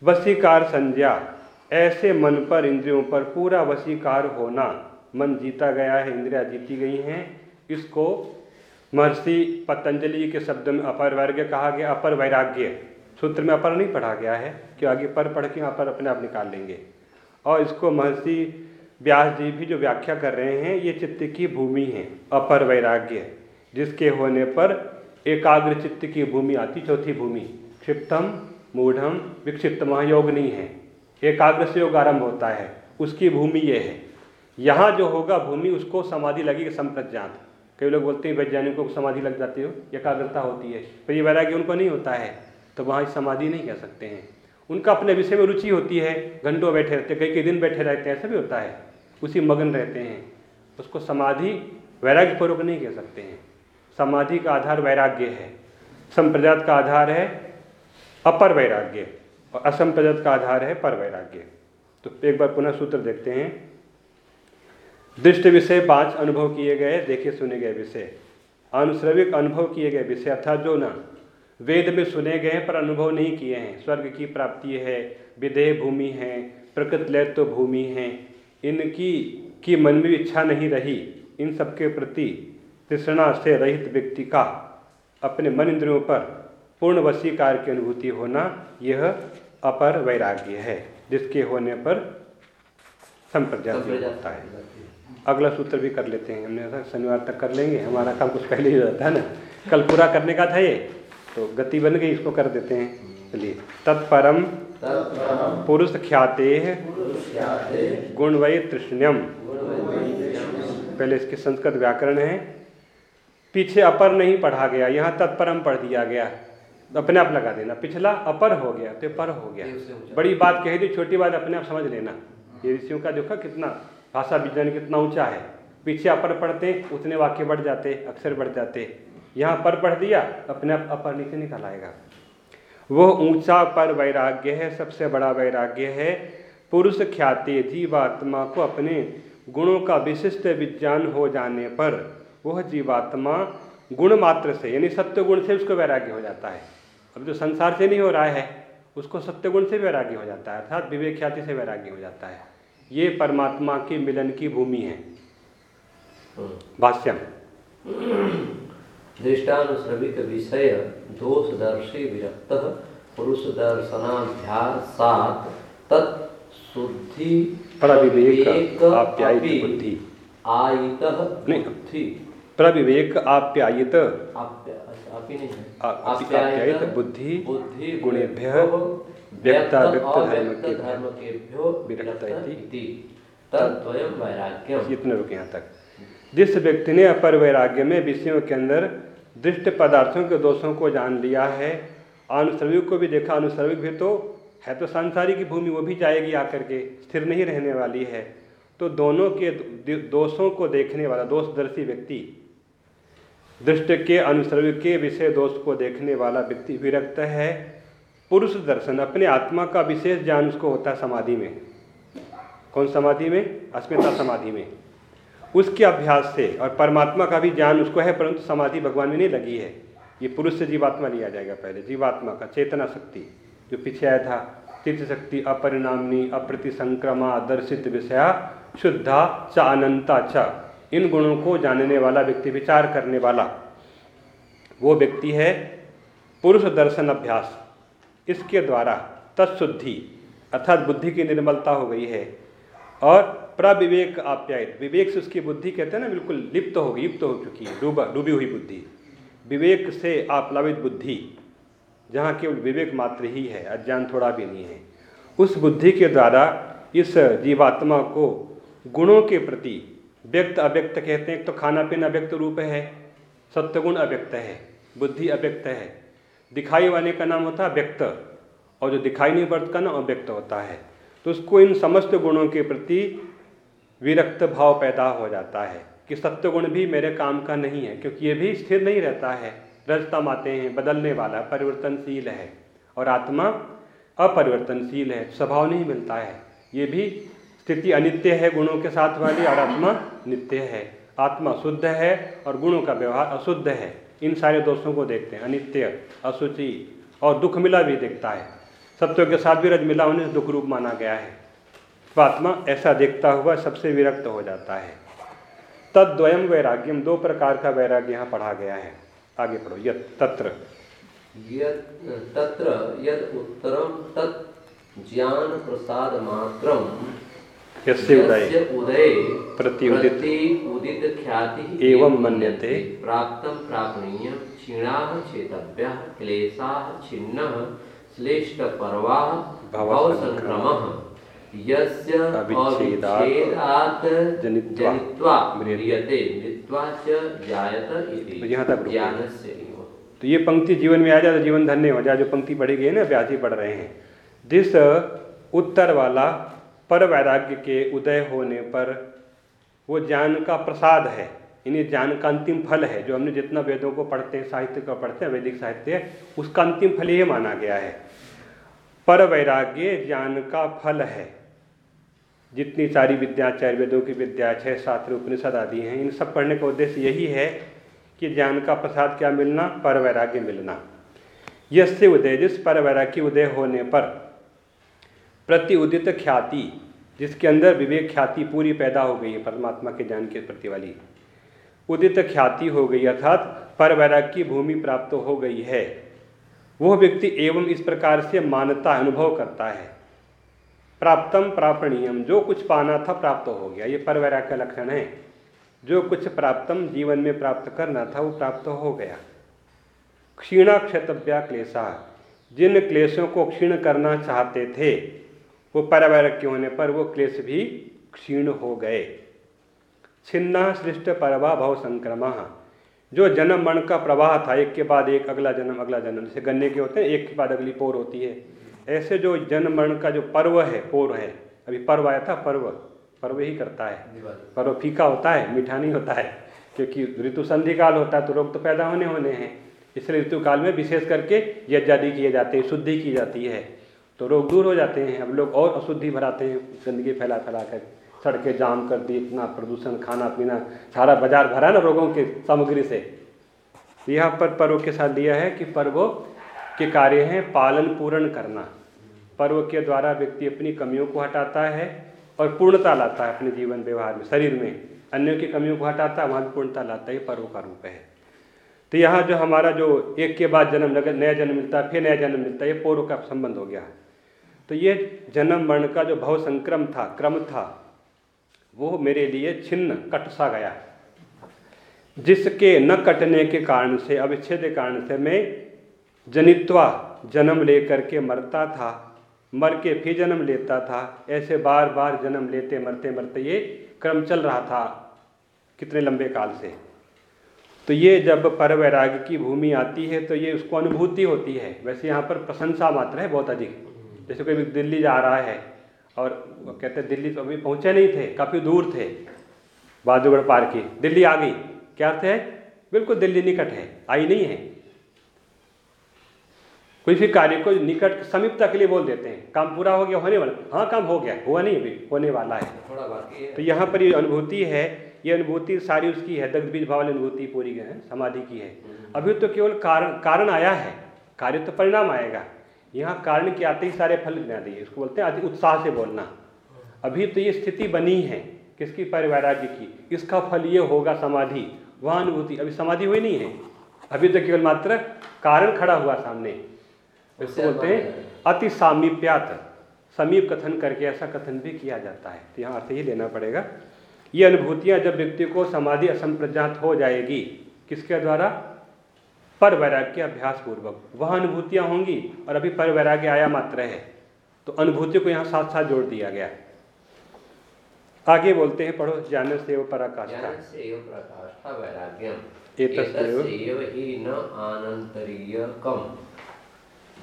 वसीकार संज्ञा, ऐसे मन पर इंद्रियों पर पूरा वसीकार होना, मन जीता गया है, इंद्रिया जीती गई हैं, इसको महर्षि पतंजलि के शब्द में अपर वैराग्य कहा गया, अपर वैराग्य। सूत्र में अपर नहीं पढ़ा गया है, कि आगे पर पढ़ के अपर अपने आप निकाल लेंगे। और इसको महर्षि व्यास जी भी जो व्याख्या कर रहे हैं, ये चित्त की भूमि है, अपर वैराग्य, जिसके होने पर एकाग्र चित्त की भूमि आती चौथी भूमि। क्षिप्तम, मूढ़म, विक्षिप्त महायोग नहीं है। एकाग्र से योग आरंभ होता है, उसकी भूमि ये है। यहाँ जो होगा भूमि, उसको समाधि लगेगी संप्रज्ञात। कई लोग बोलते हैं, वैज्ञानिकों को समाधि लग जाती हो, एकाग्रता होती है। पर ये वैराग्य उनको नहीं होता है तो वहाँ समाधि नहीं कह सकते हैं। उनका अपने विषय में रुचि होती है, घंटों बैठे रहते हैं, कई कई दिन बैठे रहते हैं, ऐसा भी होता है। उसी मगन रहते हैं। उसको समाधि वैराग्य पूर्वक नहीं कह सकते हैं। समाधि का आधार वैराग्य है। संप्रजात का आधार है अपर वैराग्य और असंप्रजात का आधार है पर वैराग्य। तो एक बार पुनः सूत्र देखते हैं। दृष्ट विषय पाँच अनुभव किए गए, देखे सुने गए विषय। अनुश्रविक अनुभव किए गए विषय, अर्थात जो ना वेद में सुने गए हैं पर अनुभव नहीं किए हैं। स्वर्ग की प्राप्ति है विदेह भूमि है प्रकृत लैत्व भूमि है। इनकी की मन में इच्छा नहीं रही इन सबके प्रति तृष्णा से रहित व्यक्ति का अपने मन इंद्रियों पर पूर्ण वशीकार की अनुभूति होना यह अपर वैराग्य है जिसके होने पर संप्रजाति होता है। अगला सूत्र भी कर लेते हैं। हमने शनिवार तक कर लेंगे। हमारा काम कुछ पहले ही रहता है ना। कल पूरा करने का था ये? तो गति बन गई इसको कर देते हैं। चलिए। तत्परम पुरुष ख्याते गुण वही तृष्ण्यम। पहले इसके संस्कृत व्याकरण है। पीछे अपर नहीं पढ़ा गया यहाँ तत्परम पढ़ दिया गया। अपने आप लगा देना। पिछला अपर हो गया तो पर हो गया। बड़ी बात कही थी छोटी बात अपने आप समझ लेना। ये ऋषियों का देखा कितना भाषा विज्ञान कितना ऊँचा है। पीछे अपर पढ़ते उतने वाक्य बढ़ जाते अक्षर बढ़ जाते। यहाँ पर पढ़ दिया, अपने आप अपर नीचे निकल आएगा। वो ऊँचा पर वैराग्य है, सबसे बड़ा वैराग्य है। पुरुष ख्याति जीवात्मा को अपने गुणों का विशिष्ट विज्ञान हो जाने पर वह जीवात्मा गुण मात्र से, यानी सत्य गुण से उसको वैराग्य हो जाता है। अब जो संसार से नहीं हो रहा है, उसको सत्य गुण से वैराग्य हो जाता है, अर्थात विवेक ख्याति से वैराग्य हो जाता है। ये परमात्मा के मिलन की भूमि है। भाष्यम। दृष्टानुश्रविक विषय दोष दर्शी विरक्त पुरुष दर्शनाध्यासात तत्शुद्धि प्रविवेक आप्यायित बुद्धि। आयित बुद्धि। प्रविवेक आप्यायित। अच्छा, आपी नहीं है। आ- आप्यायित बुद्धि। बुद्धि गुणेभ्यः व्यक्त व्यक्त धर्म के विरक्त वैराग्यम। इतने रुके यहाँ तक। जिस व्यक्ति ने अपर वैराग्य में विषयों के अंदर दृष्ट पदार्थों के दोषों को जान लिया है। अनुसर्विक को भी देखा अनुसर्विक भी तो है तो सांसारिक की भूमि, वो भी जाएगी आकर के, स्थिर नहीं रहने वाली है। तो दोनों के दोषों को देखने वाला, दोषदर्शी व्यक्ति, दृष्ट के अनुसर्विक के विषय दोष को देखने वाला व्यक्ति विरक्त है। पुरुष दर्शन, अपने आत्मा का विशेष ज्ञान उसको होता है समाधि में। कौन समाधि में? अस्मिता समाधि में। उसके अभ्यास से और परमात्मा का भी ज्ञान उसको है, परंतु समाधि भगवान में नहीं लगी है। ये पुरुष से जीवात्मा लिया जाएगा पहले, जीवात्मा का चेतना शक्ति, जो पीछे आया था, तीर्थ शक्ति अपरिणामनी अप्रतिसंक्रमा, दर्शित विषया, शुद्धा, च अनंता च, इन गुणों को जानने वाला व्यक्ति, विचार करने वाला, वो व्यक्ति है पुरुष दर्शन अभ्यास। इसके द्वारा तत्शुद्धि अर्थात बुद्धि की निर्मलता हो गई है और प्रविवेक आप्यायित। विवेक से उसकी बुद्धि कहते हैं ना, बिल्कुल लिप्त हो गई युक्त हो चुकी है, डूबा, डूबी हुई बुद्धि। विवेक से आप्लावित बुद्धि, जहाँ केवल विवेक मात्र ही है, अज्ञान थोड़ा भी नहीं है। उस बुद्धि के द्वारा इस जीवात्मा को गुणों के प्रति व्यक्त अव्यक्त कहते हैं। तो खाना पीना अव्यक्त रूप है, सत्वगुण अव्यक्त है, बुद्धि अव्यक्त है। दिखाई वाले का नाम होता है व्यक्त, और जो दिखाई नहीं पड़ता नाम अव्यक्त होता है। तो उसको इन समस्त गुणों के प्रति विरक्त भाव पैदा हो जाता है कि सत्वगुण भी मेरे काम का नहीं है, क्योंकि ये भी स्थिर नहीं रहता है। रजतम आते हैं, बदलने वाला परिवर्तनशील है और आत्मा अपरिवर्तनशील है, स्वभाव नहीं मिलता है। ये भी स्थिति अनित्य है गुणों के साथ वाली और आत्मा नित्य है। आत्मा शुद्ध है और गुणों का व्यवहार अशुद्ध है। इन सारे दोषों को देखते हैं, अनित्य, अशुचि और दुख मिला भी देखता है। सत्यों के साथ भी रज मिला उन्हें दुख रूप माना गया है। आत्मा ऐसा देखता हुआ सबसे विरक्त हो जाता है। तद्वयम वैराग्यम दो प्रकार का वैराग्य यहाँ पढ़ा गया है। आगे पढ़ो यद तत्र। यत् तत्र यद् उत्तरं तत् ज्ञान प्रसाद मात्रं यस्य उदय। उदये प्रत्युदित। प्रत्युदित ख्यातिः एवं मन्यते। प्राप्तं प्रापणीयं क्षीणाः चेतव्याः क्लेशाः छिन्नः श्लेष्ठपर्वाः भवसङ्क्रमः यस्य अविच्छेदात् जनित्वा जनित्वा म्रियते। मृत्वा च जायत तो इति यहाँ तक ज्ञानस्य तो ये पंक्ति जीवन में आ जाए तो जीवन धन्य हो। जाए जो पंक्ति पढ़ी गई है ना व्यासी पढ़ रहे हैं। जिस उत्तर वाला पर वैराग्य के उदय होने पर वो ज्ञान का प्रसाद है। इन्हें ज्ञान का अंतिम फल है। जो हमने जितना वेदों को पढ़ते हैं साहित्य को पढ़ते हैं वैदिक साहित्य उसका अंतिम फल ये माना गया है। पर वैराग्य ज्ञान का फल है। जितनी सारी विद्या चार वेदों की विद्या, छह शास्त्र, उपनिषद आदि हैं, इन सब पढ़ने का उद्देश्य यही है कि ज्ञान का प्रसाद क्या मिलना पर वैराग्य मिलना। यस्य उदय, जिस पर वैराग्य उदय होने पर प्रति उदित ख्याति, जिसके अंदर विवेक ख्याति पूरी पैदा हो गई है, परमात्मा के ज्ञान के प्रति वाली, उदित ख्याति हो गई, अर्थात पर वैराग्य की भूमि प्राप्त हो गई है, वह व्यक्ति एवं इस प्रकार से मानता, अनुभव करता है। प्राप्तम प्रापणीयम। जो कुछ पाना था प्राप्त हो गया। ये पर वैराग्य का लक्षण है। जो कुछ प्राप्तम जीवन में प्राप्त करना था, वो प्राप्त हो गया। क्षीणा क्षतव्या क्लेशा। जिन क्लेशों को क्षीण करना चाहते थे, वो परवैरक्य होने पर वो क्लेश भी क्षीण हो गए। छिन्ना सृष्ट परवा भव संक्रमा। जो जन्म मरण का प्रवाह था, एक के बाद एक, अगला जन्म अगला जन्म। जैसे गन्ने के होते हैं, एक के बाद अगली पोर होती है। ऐसे जो जन्म मरण का जो पर्व है पोर है अभी पर्व आया था पर्व। पर्व ही करता है। पर्व फीका होता है मीठा नहीं होता है क्योंकि ऋतु संधि काल होता है तो रोग तो पैदा होने होने हैं। इसलिए ऋतु काल में विशेष करके यज्ञादि किए जाते हैं शुद्धि की जाती है। तो रोग दूर हो जाते हैं अब लोग और अशुद्धि भराते हैं गंदगी फैला फैला कर सड़कें जाम कर दी इतना प्रदूषण खाना पीना सारा बाज़ार भरा ना रोगों के सामग्री से। यहाँ पर पर्व के साथ दिया है कि पर्वों के कार्य हैं पालन पूर्ण करना। पर्व के द्वारा व्यक्ति अपनी कमियों को हटाता है और पूर्णता लाता है अपने जीवन व्यवहार में, शरीर में। अन्यों की कमियों को हटाता है, वहाँ भी पूर्णता लाता है पर्व का रूप है। तो यहाँ जो हमारा जो एक के बाद जन्म लगे नया जन्म मिलता है, फिर नया जन्म मिलता है, ये पूर्व का संबंध हो गया। तो ये जन्म मरण का जो भव संक्रम था, क्रम था, वो मेरे लिए छिन्न, कट सा गया। जिसके न कटने के कारण से, अविच्छेद कारण से मैं जनित्वा जन्म लेकर के मरता था। मर के फिर जन्म लेता था। ऐसे बार बार जन्म लेते, मरते मरते ये क्रम चल रहा था कितने लंबे काल से। तो ये जब पर वैराग्य की भूमि आती है तो ये उसको अनुभूति होती है। वैसे यहाँ पर प्रशंसा मात्र है बहुत अधिक। जैसे कोई दिल्ली जा रहा है और कहते हैं, दिल्ली तो अभी पहुँचे नहीं थे, काफ़ी दूर थे बहादुरगढ़ पार की दिल्ली आ गई। क्या अर्थ है? बिल्कुल दिल्ली निकट है, आई नहीं है। कोई भी कार्य को निकट समीपता के लिए बोल देते हैं। काम पूरा हो गया होने वाला। हाँ काम हो गया हुआ नहीं अभी होने वाला है। थोड़ा बाकी है। तो यहाँ पर ये अनुभूति है ये अनुभूति सारी उसकी है दग्ध बीज भाव अनुभूति पूरी है समाधि की है। अभी तो केवल कारण कारण आया है। कार्य तो परिणाम आएगा। यहाँ कारण के आते ही सारे फल गिना दिए। इसको बोलते हैं अति उत्साह से बोलना। अभी तो ये स्थिति बनी है किसकी? परिवैराग्य की। इसका फल ये होगा समाधि। वहाँ अनुभूति अभी समाधि हुई नहीं है। अभी तो केवल मात्र कारण खड़ा हुआ सामने। इसको बोलते हैं अति सामीप्यात समीप कथन करके ऐसा कथन भी किया जाता है। तो यहाँ अर्थ ही लेना पड़ेगा। ये अनुभूतियाँ जब व्यक्ति को समाधि असंप्रजात हो जाएगी किसके द्वारा? पर वैराग्य अभ्यास पूर्वक वह अनुभूतियाँ होंगी और अभी पर वैराग्य आया मात्र है। तो अनुभूति को यहाँ साथ साथ जोड़ दिया गया। आगे बोलते हैं पढ़ो ज्ञान से वो पराकाष्ठा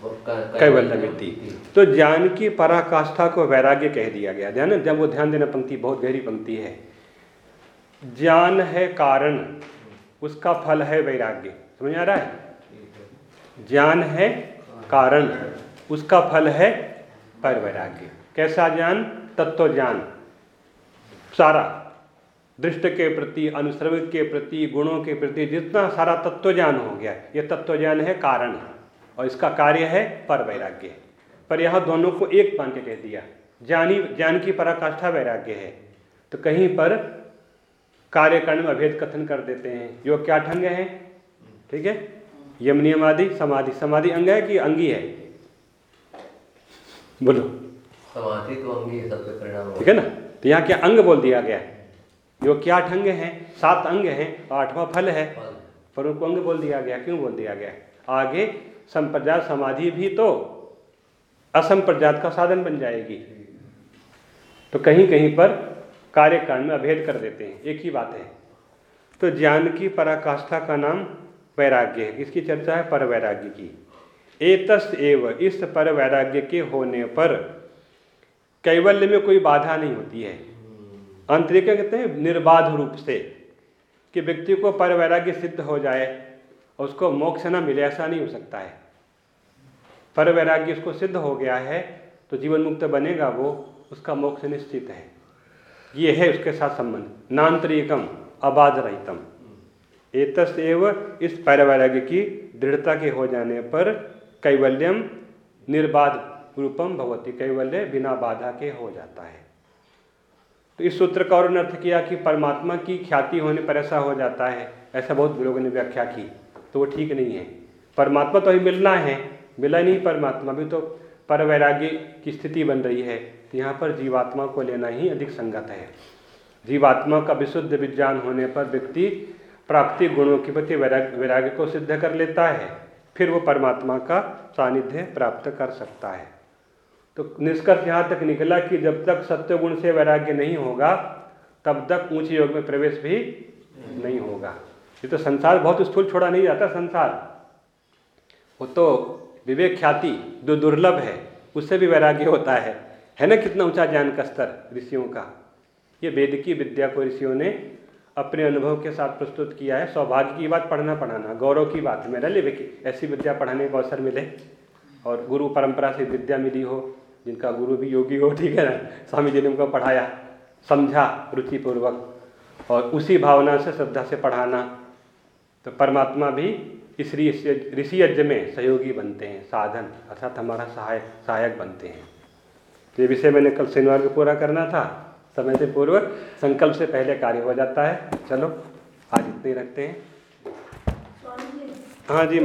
हि आनन्तरीयकम् कैवल्यमिति तो ज्ञान की पराकाष्ठा को वैराग्य कह दिया गया। ध्यान जब वो ध्यान देना पंक्ति बहुत गहरी पंक्ति है। ज्ञान है कारण उसका फल है वैराग्य। समझ आ रहा है? ज्ञान है कारण उसका फल है पर वैराग्य। कैसा ज्ञान? तत्व ज्ञान। सारा। दृष्ट के प्रति अनुसर्ग के प्रति गुणों के प्रति जितना सारा तत्व ज्ञान हो गया ये तत्व ज्ञान है कारण। और इसका कार्य है पर वैराग्य पर यह दोनों को एक मान के कह दिया ज्ञानी ज्ञान की पराकाष्ठा वैराग्य है। तो कहीं पर कार्य कारण में अभेद कथन कर देते हैं। योग क्या ठंग है? ठीक है? यम नियमादि समाधि। समाधि अंग है कि अंगी है? बोलो। समाधि तो अंगी है सबसे परिणाम ठीक है ना? तो यहाँ क्या अंग बोल दिया गया? है योग क्या आठ अंग हैं? सात अंग हैं आठवां फल है। पर उनको अंग बोल दिया गया। क्यों बोल दिया गया? आगे संप्रजात समाधि भी तो असंप्रजात का साधन बन जाएगी। तो कहीं कहीं पर कार्य कांड में अभेद कर देते हैं। एक ही बात है। तो ज्ञान की पराकाष्ठा का नाम वैराग्य है। किसकी चर्चा है? पर वैराग्य की। एतस एव, इस पर वैराग्य के होने पर कैवल्य में कोई बाधा नहीं होती है। अंतरिक कहते हैं निर्बाध रूप से कि व्यक्ति को पर वैराग्य सिद्ध हो जाए। उसको मोक्ष ना मिले, ऐसा नहीं हो सकता है। पर वैराग्य उसको सिद्ध हो गया है तो जीवन मुक्त बनेगा वो, उसका मोक्ष निश्चित है। ये है उसके साथ संबंध। नान्तरिकम अबाध रहितम एतस एव इस पैरवैराग्य की दृढ़ता के हो जाने पर कैवल्यम निर्बाध रूपम भवती, कैवल्य बिना बाधा के हो जाता है। तो इस सूत्र का और अर्थ किया कि परमात्मा की ख्याति होने पर ऐसा हो जाता है, ऐसा बहुत लोगों ने व्याख्या की। तो वो ठीक नहीं है। परमात्मा तो अभी मिलना है। मिला नहीं परमात्मा भी तो पर वैराग्य की स्थिति बन रही है। तो यहाँ पर जीवात्मा को लेना ही अधिक संगत है। जीवात्मा का विशुद्ध विज्ञान होने पर व्यक्ति प्राकृतिक गुणों के प्रति वैराग्य वैराग्य को सिद्ध कर लेता है। फिर वो परमात्मा का सानिध्य प्राप्त कर सकता है। तो निष्कर्ष यहाँ तक निकला कि जब तक सत्य गुण से वैराग्य नहीं होगा, तब तक ऊँचे योग में प्रवेश भी नहीं होगा। ये तो संसार बहुत स्थूल छोड़ा नहीं जाता, संसार। वो तो विवेक ख्याति जो दुर्लभ है, उससे भी वैराग्य होता है। है ना कितना ऊँचा ज्ञान का स्तर ऋषियों का? ये वेद की विद्या को ऋषियों ने अपने अनुभव के साथ प्रस्तुत किया है। सौभाग्य की बात पढ़ना पढ़ाना, गौरव की बात। मेरा ले ऐसी विद्या पढ़ाने का अवसर मिले और गुरु परंपरा से विद्या मिली हो, जिनका गुरु भी योगी हो, ठीक है ना? स्वामी जी ने उनको पढ़ाया, समझा रुचिपूर्वक और उसी भावना से, श्रद्धा से पढ़ाना। तो परमात्मा भी इस ऋषि यज्ञ में सहयोगी बनते हैं साधन अर्थात हमारा सहायक सहायक बनते हैं। तो ये विषय मैंने कल शनिवार को पूरा करना था। समय से पूर्व संकल्प से पहले कार्य हो जाता है। चलो आज इतने रखते हैं। हाँ जी।